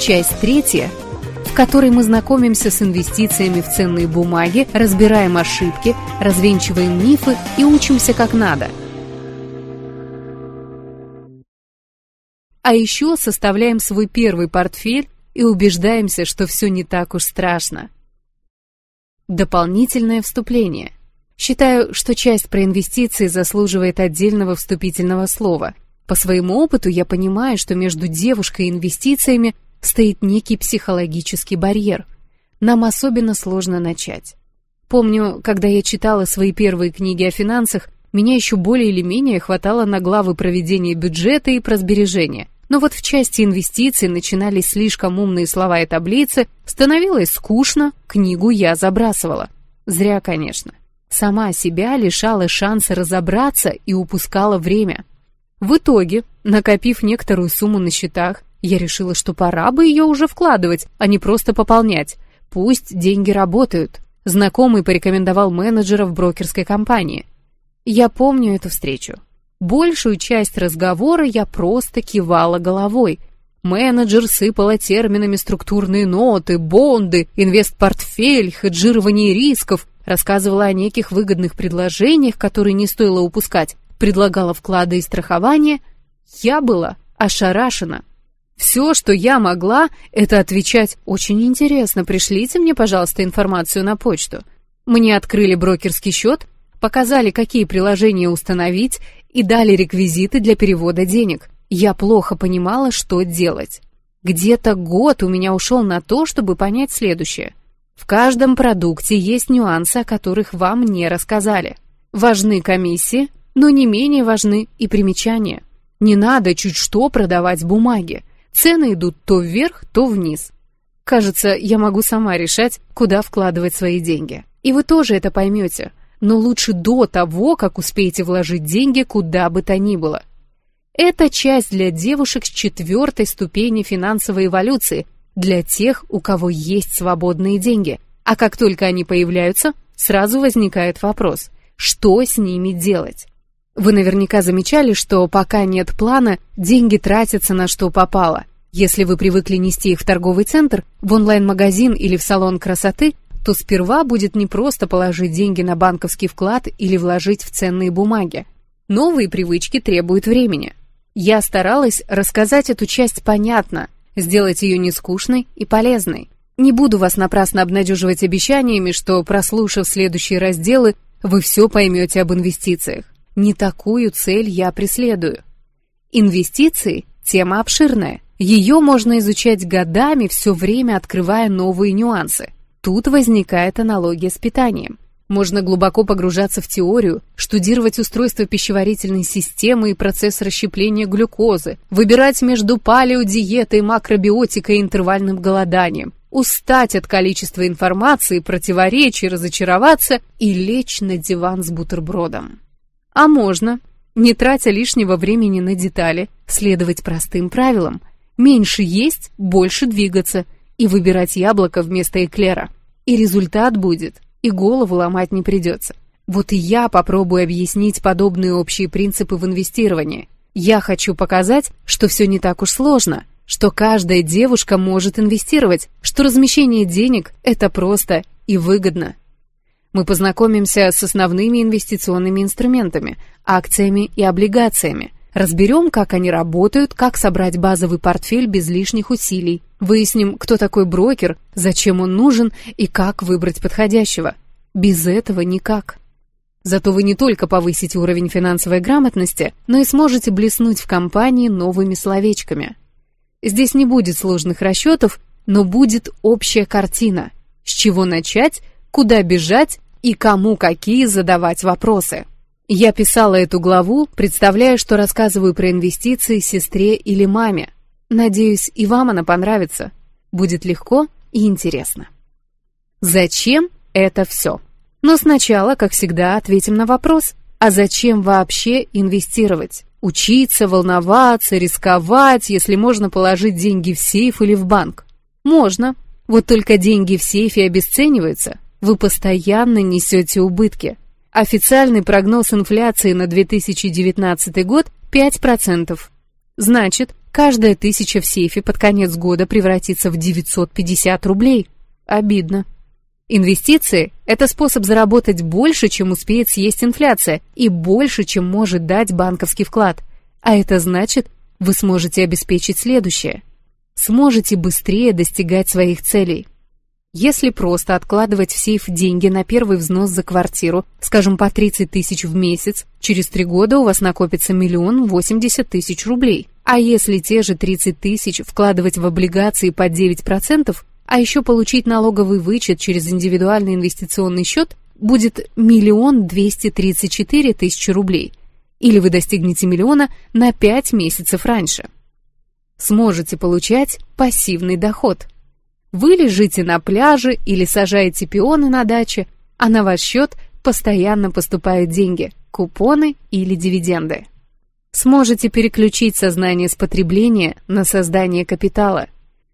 Часть третья, в которой мы знакомимся с инвестициями в ценные бумаги, разбираем ошибки, развенчиваем мифы и учимся как надо. А еще составляем свой первый портфель и убеждаемся, что все не так уж страшно. Дополнительное вступление. Считаю, что часть про инвестиции заслуживает отдельного вступительного слова. По своему опыту я понимаю, что между девушкой и инвестициями стоит некий психологический барьер. Нам особенно сложно начать. Помню, когда я читала свои первые книги о финансах, меня еще более или менее хватало на главы проведения бюджета и про сбережения. Но вот в части инвестиций начинались слишком умные слова и таблицы, становилось скучно, книгу я забрасывала. Зря, конечно. Сама себя лишала шанса разобраться и упускала время. В итоге, накопив некоторую сумму на счетах, я решила, что пора бы ее уже вкладывать, а не просто пополнять. Пусть деньги работают. Знакомый порекомендовал менеджера в брокерской компании. Я помню эту встречу. Большую часть разговора я просто кивала головой. Менеджер сыпала терминами структурные ноты, бонды, инвестпортфель, хеджирование рисков, рассказывала о неких выгодных предложениях, которые не стоило упускать, предлагала вклады и страхование. Я была ошарашена. Все, что я могла, это отвечать «Очень интересно, пришлите мне, пожалуйста, информацию на почту». Мне открыли брокерский счет, показали, какие приложения установить и дали реквизиты для перевода денег. Я плохо понимала, что делать. Где-то год у меня ушел на то, чтобы понять следующее. В каждом продукте есть нюансы, о которых вам не рассказали. Важны комиссии, но не менее важны и примечания. Не надо чуть что продавать бумаги. Цены идут то вверх, то вниз. Кажется, я могу сама решать, куда вкладывать свои деньги. И вы тоже это поймете – но лучше до того, как успеете вложить деньги куда бы то ни было. Это часть для девушек с четвертой ступени финансовой эволюции, для тех, у кого есть свободные деньги. А как только они появляются, сразу возникает вопрос, что с ними делать? Вы наверняка замечали, что пока нет плана, деньги тратятся на что попало. Если вы привыкли нести их в торговый центр, в онлайн-магазин или в салон красоты, то сперва будет не просто положить деньги на банковский вклад или вложить в ценные бумаги. Новые привычки требуют времени. Я старалась рассказать эту часть понятно, сделать ее не скучной и полезной. Не буду вас напрасно обнадеживать обещаниями, что, прослушав следующие разделы, вы все поймете об инвестициях. Не такую цель я преследую. Инвестиции – тема обширная. Ее можно изучать годами, все время открывая новые нюансы. Тут возникает аналогия с питанием. Можно глубоко погружаться в теорию, штудировать устройство пищеварительной системы и процесс расщепления глюкозы, выбирать между палеодиетой, макробиотикой и интервальным голоданием, устать от количества информации, противоречий, разочароваться и лечь на диван с бутербродом. А можно, не тратя лишнего времени на детали, следовать простым правилам. Меньше есть, больше двигаться и выбирать яблоко вместо эклера. И результат будет, и голову ломать не придется. Вот и я попробую объяснить подобные общие принципы в инвестировании. Я хочу показать, что все не так уж сложно, что каждая девушка может инвестировать, что размещение денег – это просто и выгодно. Мы познакомимся с основными инвестиционными инструментами, акциями и облигациями, Разберем, как они работают, как собрать базовый портфель без лишних усилий. Выясним, кто такой брокер, зачем он нужен и как выбрать подходящего. Без этого никак. Зато вы не только повысите уровень финансовой грамотности, но и сможете блеснуть в компании новыми словечками. Здесь не будет сложных расчетов, но будет общая картина. С чего начать, куда бежать и кому какие задавать вопросы. Я писала эту главу, представляя, что рассказываю про инвестиции сестре или маме. Надеюсь, и вам она понравится. Будет легко и интересно. Зачем это все? Но сначала, как всегда, ответим на вопрос, а зачем вообще инвестировать? Учиться, волноваться, рисковать, если можно положить деньги в сейф или в банк? Можно. Вот только деньги в сейфе обесцениваются. Вы постоянно несете убытки. Официальный прогноз инфляции на 2019 год 5%. Значит, каждая тысяча в сейфе под конец года превратится в 950 рублей. Обидно. Инвестиции – это способ заработать больше, чем успеет съесть инфляция, и больше, чем может дать банковский вклад. А это значит, вы сможете обеспечить следующее. Сможете быстрее достигать своих целей. Если просто откладывать в сейф деньги на первый взнос за квартиру, скажем, по 30 тысяч в месяц, через три года у вас накопится миллион восемьдесят тысяч рублей. А если те же 30 тысяч вкладывать в облигации под 9%, а еще получить налоговый вычет через индивидуальный инвестиционный счет, будет миллион двести тридцать четыре тысячи рублей. Или вы достигнете миллиона на 5 месяцев раньше. Сможете получать пассивный доход – вы лежите на пляже или сажаете пионы на даче, а на ваш счет постоянно поступают деньги, купоны или дивиденды. Сможете переключить сознание с потребления на создание капитала.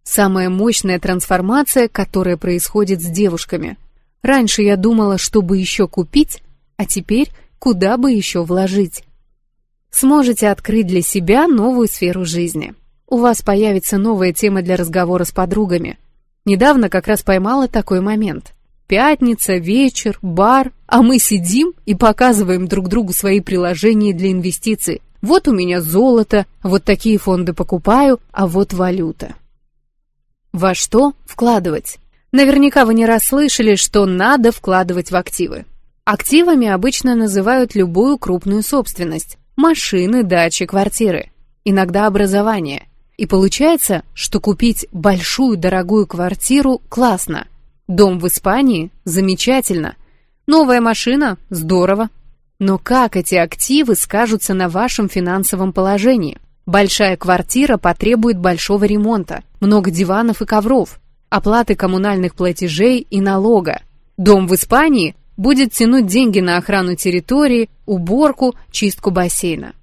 Самая мощная трансформация, которая происходит с девушками. Раньше я думала, чтобы еще купить, а теперь куда бы еще вложить. Сможете открыть для себя новую сферу жизни. У вас появится новая тема для разговора с подругами – Недавно как раз поймала такой момент. Пятница, вечер, бар, а мы сидим и показываем друг другу свои приложения для инвестиций. Вот у меня золото, вот такие фонды покупаю, а вот валюта. Во что вкладывать? Наверняка вы не раз слышали, что надо вкладывать в активы. Активами обычно называют любую крупную собственность – машины, дачи, квартиры, иногда образование – и получается, что купить большую дорогую квартиру классно. Дом в Испании замечательно. Новая машина здорово. Но как эти активы скажутся на вашем финансовом положении? Большая квартира потребует большого ремонта, много диванов и ковров, оплаты коммунальных платежей и налога. Дом в Испании будет тянуть деньги на охрану территории, уборку, чистку бассейна.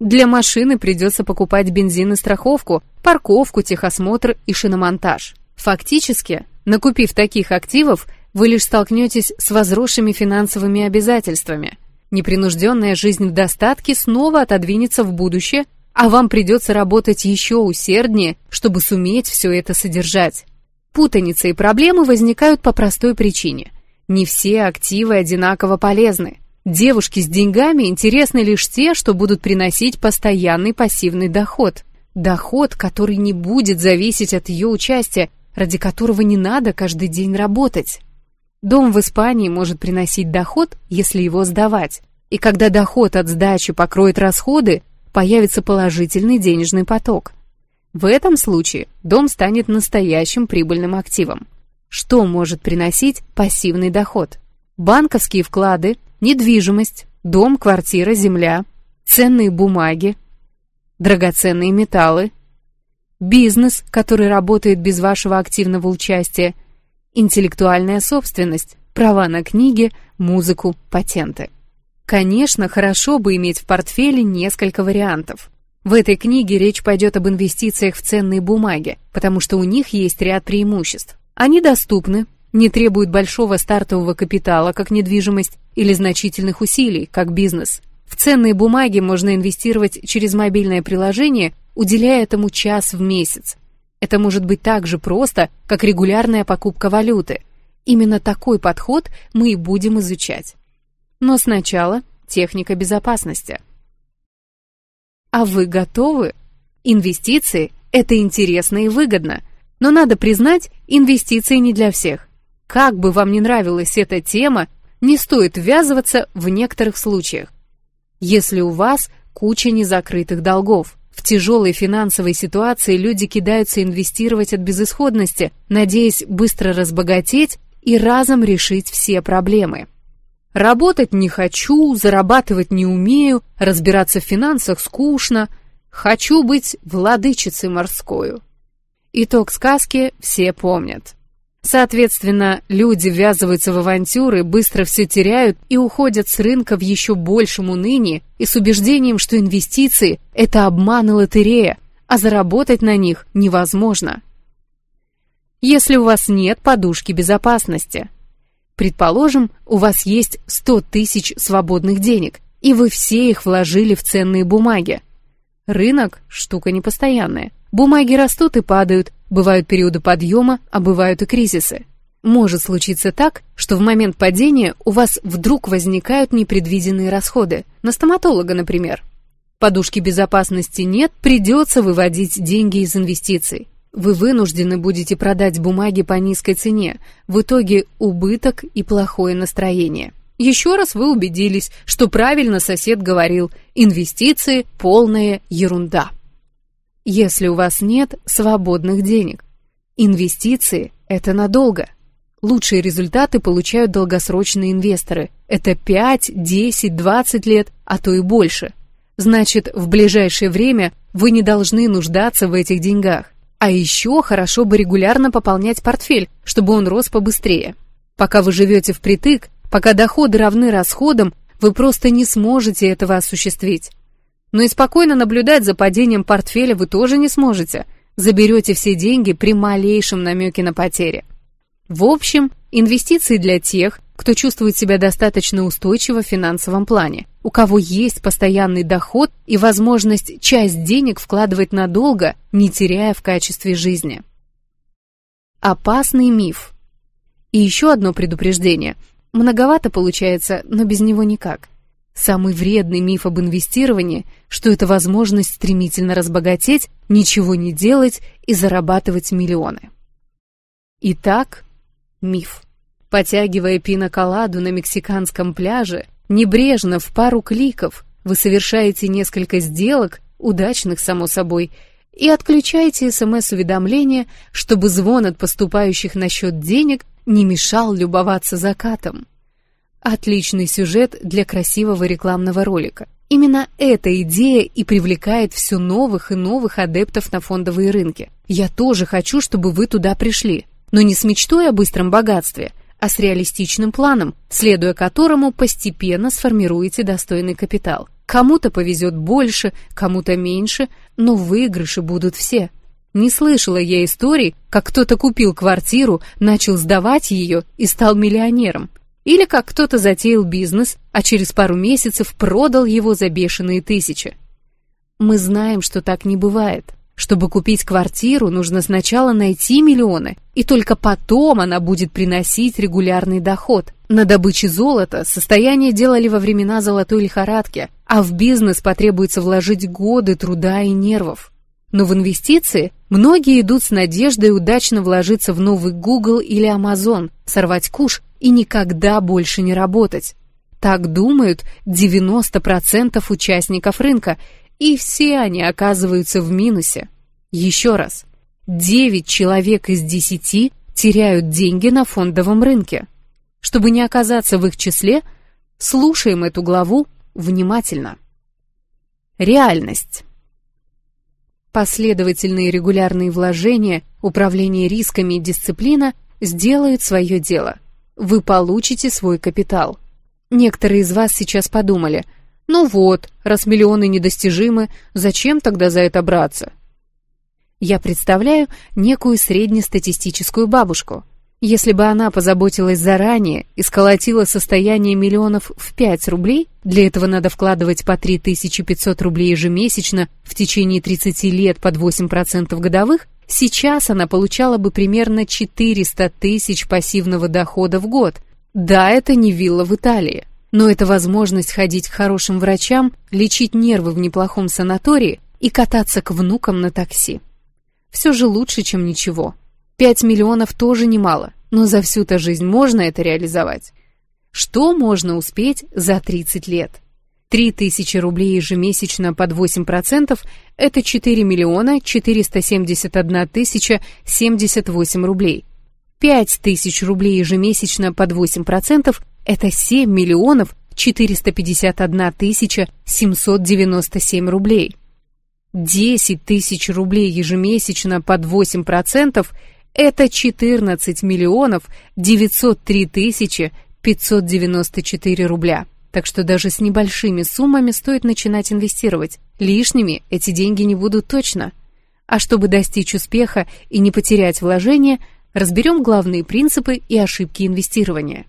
Для машины придется покупать бензин и страховку, парковку, техосмотр и шиномонтаж. Фактически, накупив таких активов, вы лишь столкнетесь с возросшими финансовыми обязательствами. Непринужденная жизнь в достатке снова отодвинется в будущее, а вам придется работать еще усерднее, чтобы суметь все это содержать. Путаница и проблемы возникают по простой причине. Не все активы одинаково полезны. Девушке с деньгами интересны лишь те, что будут приносить постоянный пассивный доход. Доход, который не будет зависеть от ее участия, ради которого не надо каждый день работать. Дом в Испании может приносить доход, если его сдавать. И когда доход от сдачи покроет расходы, появится положительный денежный поток. В этом случае дом станет настоящим прибыльным активом. Что может приносить пассивный доход? Банковские вклады, недвижимость, дом, квартира, земля, ценные бумаги, драгоценные металлы, бизнес, который работает без вашего активного участия, интеллектуальная собственность, права на книги, музыку, патенты. Конечно, хорошо бы иметь в портфеле несколько вариантов. В этой книге речь пойдет об инвестициях в ценные бумаги, потому что у них есть ряд преимуществ. Они доступны, не требуют большого стартового капитала, как недвижимость, или значительных усилий, как бизнес. В ценные бумаги можно инвестировать через мобильное приложение, уделяя этому час в месяц. Это может быть так же просто, как регулярная покупка валюты. Именно такой подход мы и будем изучать. Но сначала техника безопасности. А вы готовы? Инвестиции – это интересно и выгодно, но надо признать, инвестиции не для всех. Как бы вам ни нравилась эта тема, не стоит ввязываться в некоторых случаях. Если у вас куча незакрытых долгов, в тяжелой финансовой ситуации люди кидаются инвестировать от безысходности, надеясь быстро разбогатеть и разом решить все проблемы. Работать не хочу, зарабатывать не умею, разбираться в финансах скучно, хочу быть владычицей морскою. Итог сказки все помнят. Соответственно, люди ввязываются в авантюры, быстро все теряют и уходят с рынка в еще большем унынии и с убеждением, что инвестиции – это обман и лотерея, а заработать на них невозможно. Если у вас нет подушки безопасности. Предположим, у вас есть 100 тысяч свободных денег, и вы все их вложили в ценные бумаги. Рынок – штука непостоянная. Бумаги растут и падают, бывают периоды подъема, а бывают и кризисы. Может случиться так, что в момент падения у вас вдруг возникают непредвиденные расходы. На стоматолога, например. Подушки безопасности нет, придется выводить деньги из инвестиций. Вы вынуждены будете продать бумаги по низкой цене. В итоге убыток и плохое настроение. Еще раз вы убедились, что правильно сосед говорил, инвестиции – полная ерунда. Если у вас нет свободных денег, инвестиции – это надолго. Лучшие результаты получают долгосрочные инвесторы. Это 5, 10, 20 лет, а то и больше. Значит, в ближайшее время вы не должны нуждаться в этих деньгах. А еще хорошо бы регулярно пополнять портфель, чтобы он рос побыстрее. Пока вы живете впритык, пока доходы равны расходам, вы просто не сможете этого осуществить. Но и спокойно наблюдать за падением портфеля вы тоже не сможете. Заберете все деньги при малейшем намеке на потери. В общем, инвестиции для тех, кто чувствует себя достаточно устойчиво в финансовом плане, у кого есть постоянный доход и возможность часть денег вкладывать надолго, не теряя в качестве жизни. Опасный миф. И еще одно предупреждение. Многовато получается, но без него никак. Самый вредный миф об инвестировании, что это возможность стремительно разбогатеть, ничего не делать и зарабатывать миллионы. Итак, миф. Потягивая пиноколаду на мексиканском пляже, небрежно в пару кликов вы совершаете несколько сделок, удачных, само собой, и отключаете СМС-уведомления, чтобы звон от поступающих на счет денег не мешал любоваться закатом. Отличный сюжет для красивого рекламного ролика. Именно эта идея и привлекает все новых и новых адептов на фондовые рынки. Я тоже хочу, чтобы вы туда пришли но не с мечтой о быстром богатстве, а с реалистичным планом, следуя которому постепенно сформируете достойный капитал. Кому-то повезет больше, кому-то меньше, но выигрыши будут все. Не слышала я историй, как кто-то купил квартиру, начал сдавать ее и стал миллионером. Или как кто-то затеял бизнес, а через пару месяцев продал его за бешеные тысячи. Мы знаем, что так не бывает. Чтобы купить квартиру, нужно сначала найти миллионы, и только потом она будет приносить регулярный доход. На добыче золота состояние делали во времена золотой лихорадки, а в бизнес потребуется вложить годы труда и нервов. Но в инвестиции многие идут с надеждой удачно вложиться в новый Google или Amazon, сорвать куш и никогда больше не работать. Так думают 90% участников рынка, и все они оказываются в минусе. Еще раз, 9 человек из 10 теряют деньги на фондовом рынке. Чтобы не оказаться в их числе, слушаем эту главу внимательно. Реальность. Последовательные регулярные вложения, управление рисками и дисциплина сделают свое дело. Вы получите свой капитал. Некоторые из вас сейчас подумали – ну вот, раз миллионы недостижимы, зачем тогда за это браться? Я представляю некую среднестатистическую бабушку. Если бы она позаботилась заранее и сколотила состояние миллионов в 5 рублей, для этого надо вкладывать по 3500 рублей ежемесячно в течение 30 лет под 8% годовых, сейчас она получала бы примерно 400 тысяч пассивного дохода в год. Да, это не вилла в Италии. Но это возможность ходить к хорошим врачам, лечить нервы в неплохом санатории и кататься к внукам на такси. Все же лучше, чем ничего. Пять миллионов тоже немало, но за всю-то жизнь можно это реализовать. Что можно успеть за 30 лет? 3000 рублей ежемесячно под 8% – это 4 миллиона 471 тысяча 78 рублей. 5000 рублей ежемесячно под 8% это 7 миллионов 451 тысяча 797 рублей. 10 тысяч рублей ежемесячно под 8% это 14 миллионов 903 тысячи 594 рубля. Так что даже с небольшими суммами стоит начинать инвестировать. Лишними эти деньги не будут точно. А чтобы достичь успеха и не потерять вложения, разберем главные принципы и ошибки инвестирования.